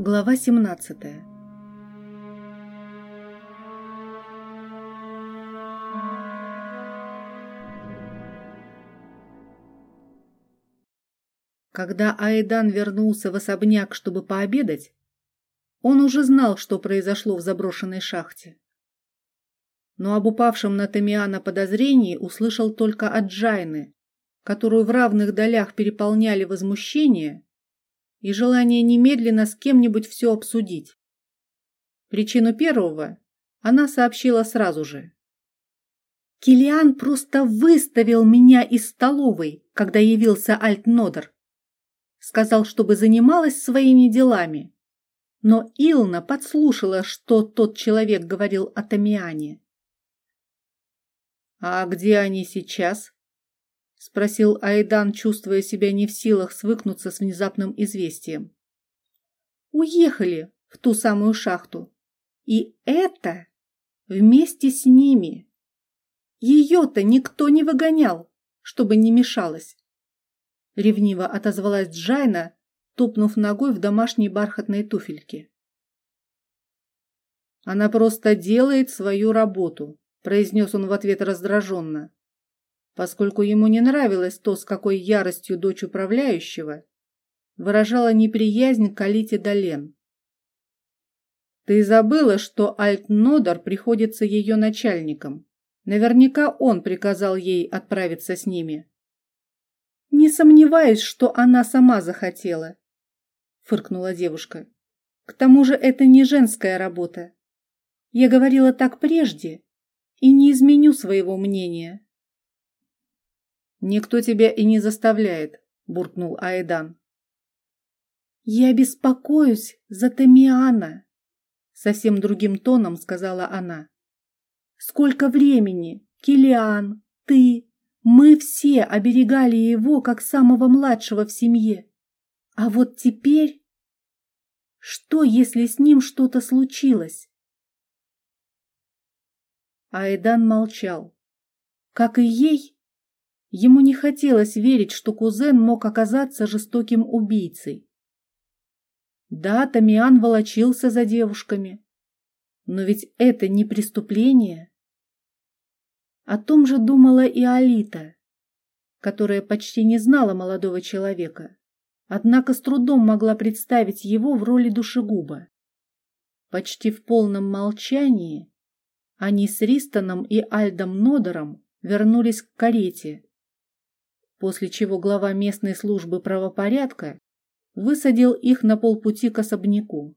Глава 17 Когда Айдан вернулся в особняк, чтобы пообедать, он уже знал, что произошло в заброшенной шахте. Но об упавшем на Тамиана подозрении услышал только от Джайны, которую в равных долях переполняли возмущение и желание немедленно с кем-нибудь все обсудить. Причину первого она сообщила сразу же. Килиан просто выставил меня из столовой, когда явился Альтнодер. Сказал, чтобы занималась своими делами. Но Илна подслушала, что тот человек говорил о Тамиане. «А где они сейчас?» — спросил Айдан, чувствуя себя не в силах свыкнуться с внезапным известием. «Уехали в ту самую шахту. И это вместе с ними. Ее-то никто не выгонял, чтобы не мешалось». Ревниво отозвалась Джайна, топнув ногой в домашней бархатной туфельке. «Она просто делает свою работу», — произнес он в ответ раздраженно поскольку ему не нравилось то, с какой яростью дочь управляющего выражала неприязнь к Алите Долен. «Ты забыла, что Альтнодор приходится ее начальником. Наверняка он приказал ей отправиться с ними». «Не сомневаюсь, что она сама захотела», — фыркнула девушка. «К тому же это не женская работа. Я говорила так прежде и не изменю своего мнения». «Никто тебя и не заставляет», – буркнул Айдан. «Я беспокоюсь за Тамиана», – совсем другим тоном сказала она. «Сколько времени, Килиан, ты, мы все оберегали его как самого младшего в семье. А вот теперь... Что, если с ним что-то случилось?» Айдан молчал. Как и ей, Ему не хотелось верить, что кузен мог оказаться жестоким убийцей. Да, Тамиан волочился за девушками, но ведь это не преступление. О том же думала и Алита, которая почти не знала молодого человека, однако с трудом могла представить его в роли душегуба. Почти в полном молчании они с Ристоном и Альдом Нодером вернулись к карете, после чего глава местной службы правопорядка высадил их на полпути к особняку.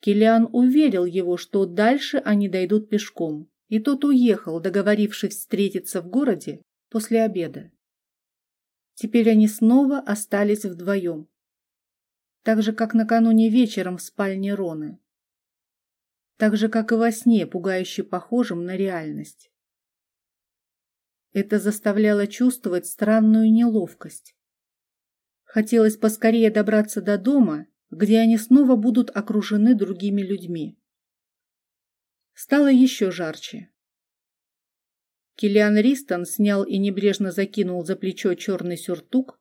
Килиан уверил его, что дальше они дойдут пешком, и тот уехал, договорившись встретиться в городе после обеда. Теперь они снова остались вдвоем, так же, как накануне вечером в спальне Роны, так же, как и во сне, пугающе похожим на реальность. Это заставляло чувствовать странную неловкость. Хотелось поскорее добраться до дома, где они снова будут окружены другими людьми. Стало еще жарче. Киллиан Ристон снял и небрежно закинул за плечо черный сюртук,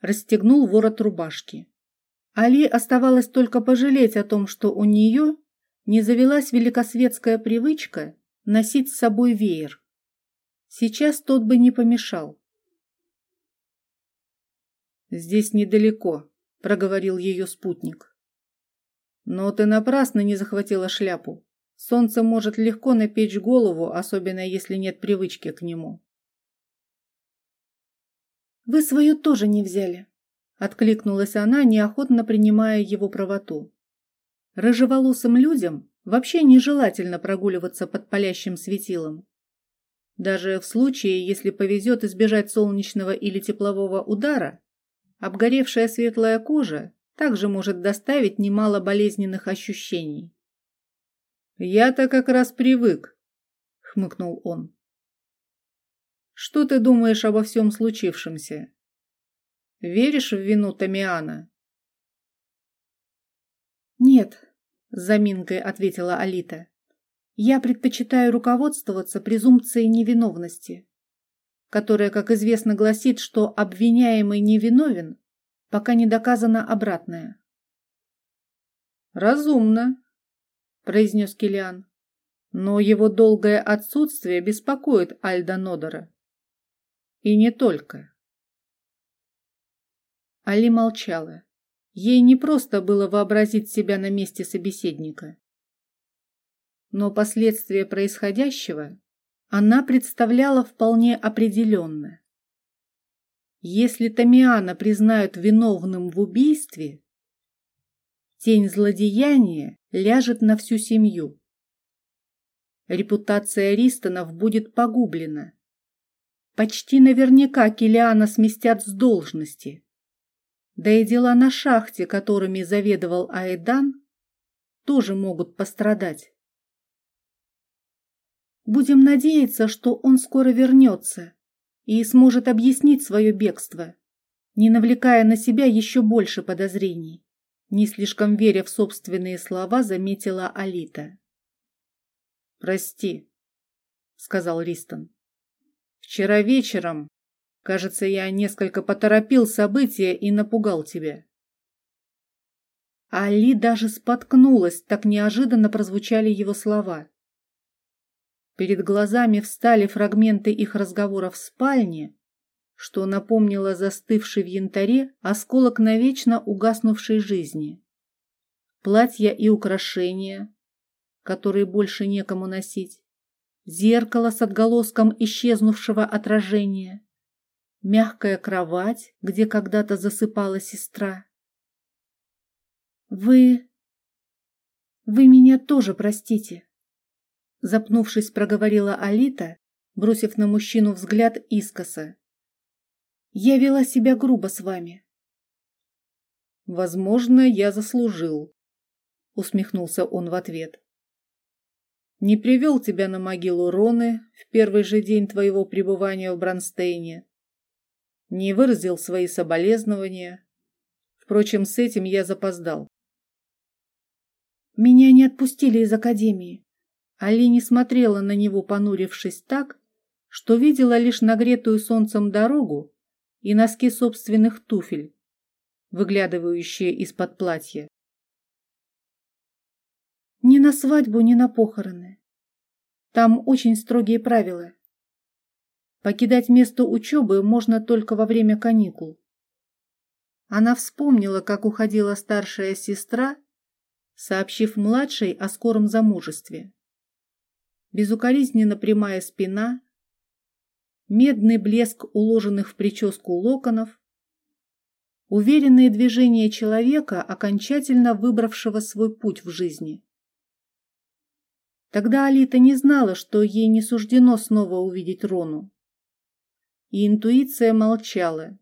расстегнул ворот рубашки. Али оставалось только пожалеть о том, что у нее не завелась великосветская привычка носить с собой веер. Сейчас тот бы не помешал. «Здесь недалеко», — проговорил ее спутник. «Но ты напрасно не захватила шляпу. Солнце может легко напечь голову, особенно если нет привычки к нему». «Вы свою тоже не взяли», — откликнулась она, неохотно принимая его правоту. Рыжеволосым людям вообще нежелательно прогуливаться под палящим светилом. Даже в случае, если повезет избежать солнечного или теплового удара, обгоревшая светлая кожа также может доставить немало болезненных ощущений. «Я-то как раз привык», — хмыкнул он. «Что ты думаешь обо всем случившемся? Веришь в вину Тамиана?» «Нет», — с заминкой ответила Алита. Я предпочитаю руководствоваться презумпцией невиновности, которая, как известно, гласит, что обвиняемый невиновен, пока не доказано обратное. Разумно, произнес Килиан. Но его долгое отсутствие беспокоит Альда Нодора. И не только. Али молчала. Ей не просто было вообразить себя на месте собеседника. Но последствия происходящего она представляла вполне определенно. Если Тамиана признают виновным в убийстве, тень злодеяния ляжет на всю семью. Репутация Ристонов будет погублена. Почти наверняка Килиана сместят с должности. Да и дела на шахте, которыми заведовал Айдан, тоже могут пострадать. Будем надеяться, что он скоро вернется и сможет объяснить свое бегство, не навлекая на себя еще больше подозрений. Не слишком веря в собственные слова, заметила Алита. «Прости», — сказал Ристон. «Вчера вечером Кажется, я несколько поторопил события и напугал тебя. Али даже споткнулась, так неожиданно прозвучали его слова. Перед глазами встали фрагменты их разговора в спальне, что напомнило застывший в янтаре осколок навечно угаснувшей жизни. Платья и украшения, которые больше некому носить, зеркало с отголоском исчезнувшего отражения, мягкая кровать, где когда-то засыпала сестра. «Вы... вы меня тоже простите», — запнувшись, проговорила Алита, бросив на мужчину взгляд искоса. «Я вела себя грубо с вами». «Возможно, я заслужил», — усмехнулся он в ответ. «Не привел тебя на могилу Роны в первый же день твоего пребывания в Бронстейне, не выразил свои соболезнования. Впрочем, с этим я запоздал. Меня не отпустили из академии. Али не смотрела на него, понурившись так, что видела лишь нагретую солнцем дорогу и носки собственных туфель, выглядывающие из-под платья. Ни на свадьбу, ни на похороны. Там очень строгие правила. Покидать место учебы можно только во время каникул. Она вспомнила, как уходила старшая сестра, сообщив младшей о скором замужестве. Безукоризненно прямая спина, медный блеск уложенных в прическу локонов, уверенные движения человека, окончательно выбравшего свой путь в жизни. Тогда Алита не знала, что ей не суждено снова увидеть Рону и интуиция молчала,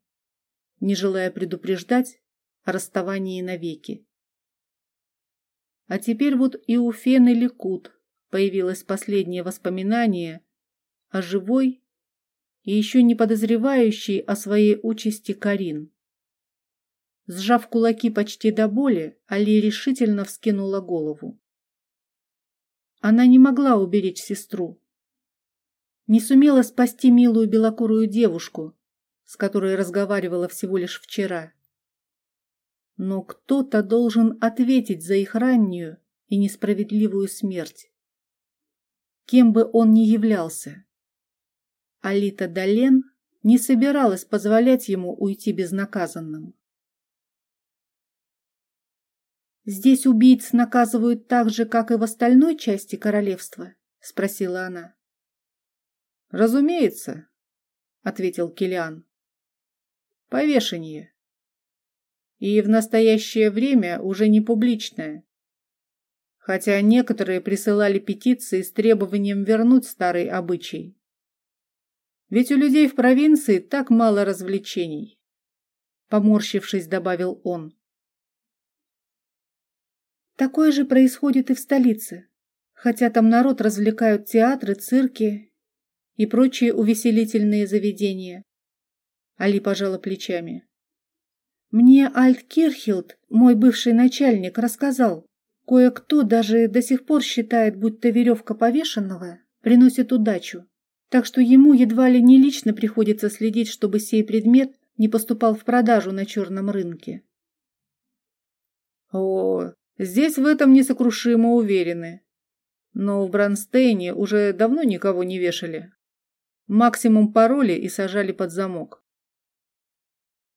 не желая предупреждать о расставании навеки. А теперь вот и у Фены Ликут появилось последнее воспоминание о живой и еще не подозревающей о своей участи Карин. Сжав кулаки почти до боли, Али решительно вскинула голову. Она не могла уберечь сестру, не сумела спасти милую белокурую девушку, с которой разговаривала всего лишь вчера. Но кто-то должен ответить за их раннюю и несправедливую смерть. Кем бы он ни являлся. Алита Долен не собиралась позволять ему уйти безнаказанным. «Здесь убийц наказывают так же, как и в остальной части королевства?» — спросила она. Разумеется, ответил Килиан. Повешение. И в настоящее время уже не публичное. Хотя некоторые присылали петиции с требованием вернуть старый обычай. Ведь у людей в провинции так мало развлечений. Поморщившись, добавил он. Такое же происходит и в столице, хотя там народ развлекают театры, цирки и прочие увеселительные заведения. Али пожала плечами. Мне Альт Кирхилд, мой бывший начальник, рассказал, кое-кто даже до сих пор считает, будто веревка повешенного приносит удачу, так что ему едва ли не лично приходится следить, чтобы сей предмет не поступал в продажу на черном рынке. О, Здесь в этом несокрушимо уверены. Но в Бронстейне уже давно никого не вешали. Максимум пароли и сажали под замок.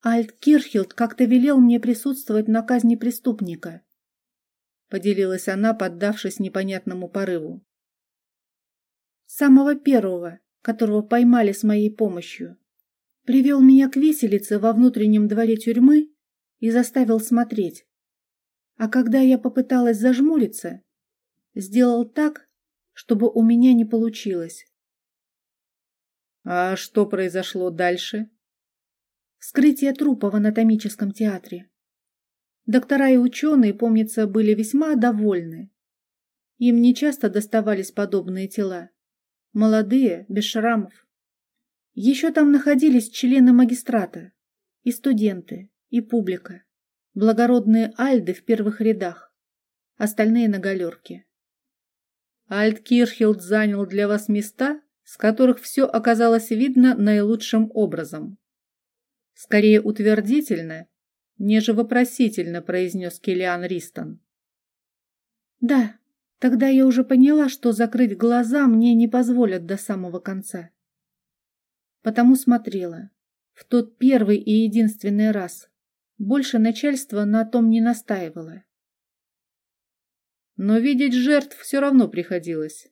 Альт Кирхилд как-то велел мне присутствовать на казни преступника. Поделилась она, поддавшись непонятному порыву. Самого первого, которого поймали с моей помощью. Привел меня к виселице во внутреннем дворе тюрьмы и заставил смотреть. А когда я попыталась зажмуриться, сделал так, чтобы у меня не получилось. А что произошло дальше? Вскрытие трупа в анатомическом театре. Доктора и ученые, помнится, были весьма довольны. Им нечасто доставались подобные тела. Молодые, без шрамов. Еще там находились члены магистрата, и студенты, и публика. Благородные альды в первых рядах, остальные на галерке. Альт Кирхилд занял для вас места, с которых все оказалось видно наилучшим образом. Скорее утвердительно, неже вопросительно произнес Килиан Ристон. Да, тогда я уже поняла, что закрыть глаза мне не позволят до самого конца. Потому смотрела. В тот первый и единственный раз. Больше начальство на том не настаивало. Но видеть жертв все равно приходилось.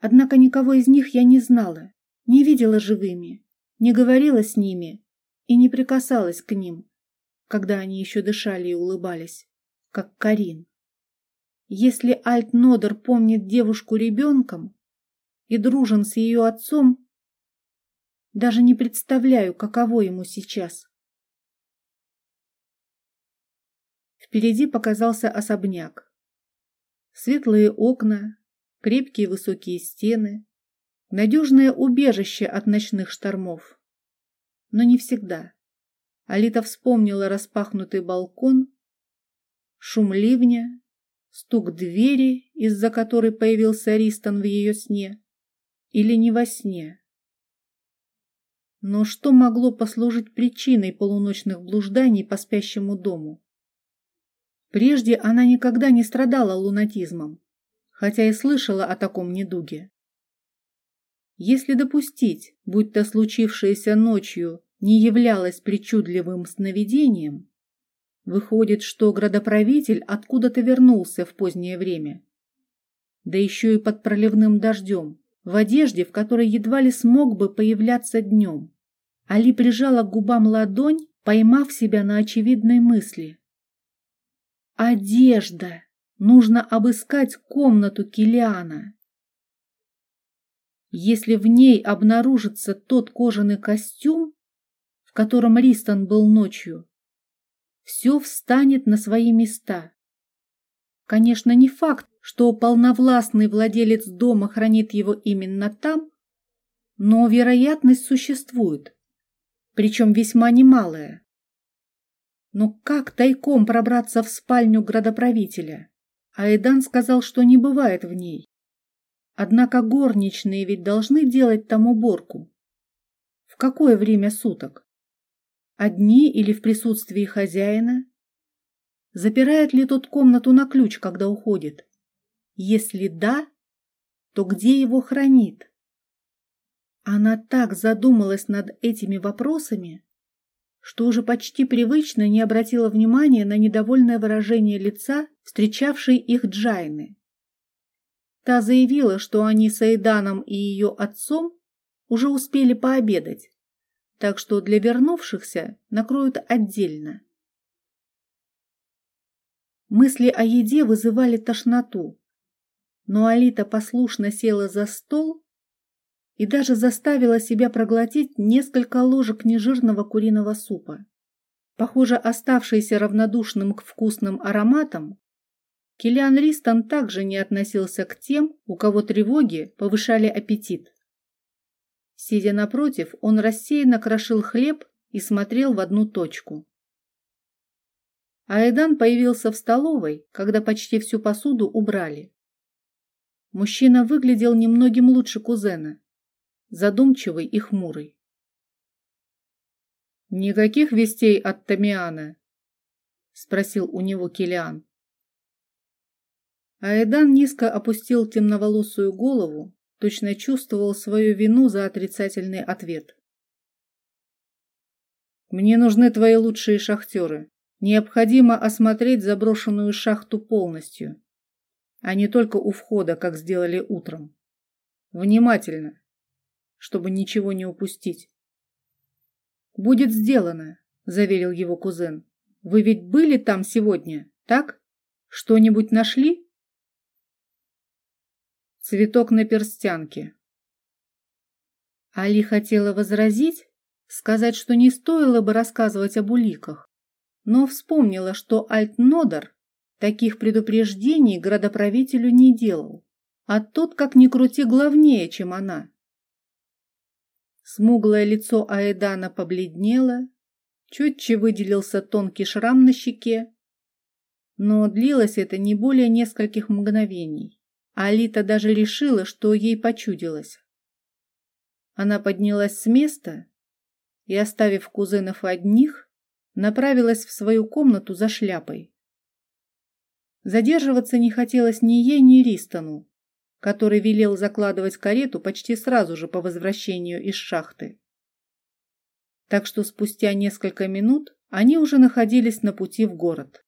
Однако никого из них я не знала, не видела живыми, не говорила с ними и не прикасалась к ним, когда они еще дышали и улыбались, как Карин. Если Альт Нодер помнит девушку ребенком и дружен с ее отцом, даже не представляю, каково ему сейчас. Впереди показался особняк. Светлые окна, крепкие высокие стены, надежное убежище от ночных штормов. Но не всегда. Алита вспомнила распахнутый балкон, шум ливня, стук двери, из-за которой появился Ристон в ее сне, или не во сне. Но что могло послужить причиной полуночных блужданий по спящему дому? Прежде она никогда не страдала лунатизмом, хотя и слышала о таком недуге. Если допустить, будь то случившееся ночью не являлось причудливым сновидением, выходит, что градоправитель откуда-то вернулся в позднее время. Да еще и под проливным дождем, в одежде, в которой едва ли смог бы появляться днем. Али прижала к губам ладонь, поймав себя на очевидной мысли. «Одежда! Нужно обыскать комнату Килиана. Если в ней обнаружится тот кожаный костюм, котором Ристон был ночью, все встанет на свои места. Конечно, не факт, что полновластный владелец дома хранит его именно там, но вероятность существует причем весьма немалое. Но как тайком пробраться в спальню градоправителя? Айдан сказал, что не бывает в ней. Однако горничные ведь должны делать там уборку. В какое время суток? Одни или в присутствии хозяина? Запирает ли тот комнату на ключ, когда уходит? Если да, то где его хранит? Она так задумалась над этими вопросами, что уже почти привычно не обратила внимания на недовольное выражение лица, встречавшей их Джайны. Та заявила, что они с Айданом и ее отцом уже успели пообедать, так что для вернувшихся накроют отдельно. Мысли о еде вызывали тошноту, но Алита послушно села за стол и даже заставила себя проглотить несколько ложек нежирного куриного супа. Похоже, оставшийся равнодушным к вкусным ароматам, Киллиан Ристон также не относился к тем, у кого тревоги повышали аппетит. Сидя напротив, он рассеянно крошил хлеб и смотрел в одну точку. Айдан появился в столовой, когда почти всю посуду убрали. Мужчина выглядел немногим лучше кузена задумчивый и хмурый. «Никаких вестей от Тамиана?» — спросил у него Килиан. Аэдан низко опустил темноволосую голову, точно чувствовал свою вину за отрицательный ответ. «Мне нужны твои лучшие шахтеры. Необходимо осмотреть заброшенную шахту полностью, а не только у входа, как сделали утром. Внимательно, чтобы ничего не упустить». «Будет сделано», — заверил его кузен. «Вы ведь были там сегодня, так? Что-нибудь нашли?» Цветок на перстянке. Али хотела возразить, сказать, что не стоило бы рассказывать об уликах, но вспомнила, что Альтнодер таких предупреждений градоправителю не делал, а тот, как ни крути, главнее, чем она. Смуглое лицо Аэдана побледнело, чутче выделился тонкий шрам на щеке, но длилось это не более нескольких мгновений. Алита даже решила, что ей почудилось. Она поднялась с места и, оставив кузенов одних, направилась в свою комнату за шляпой. Задерживаться не хотелось ни ей, ни Ристону, который велел закладывать карету почти сразу же по возвращению из шахты. Так что спустя несколько минут они уже находились на пути в город.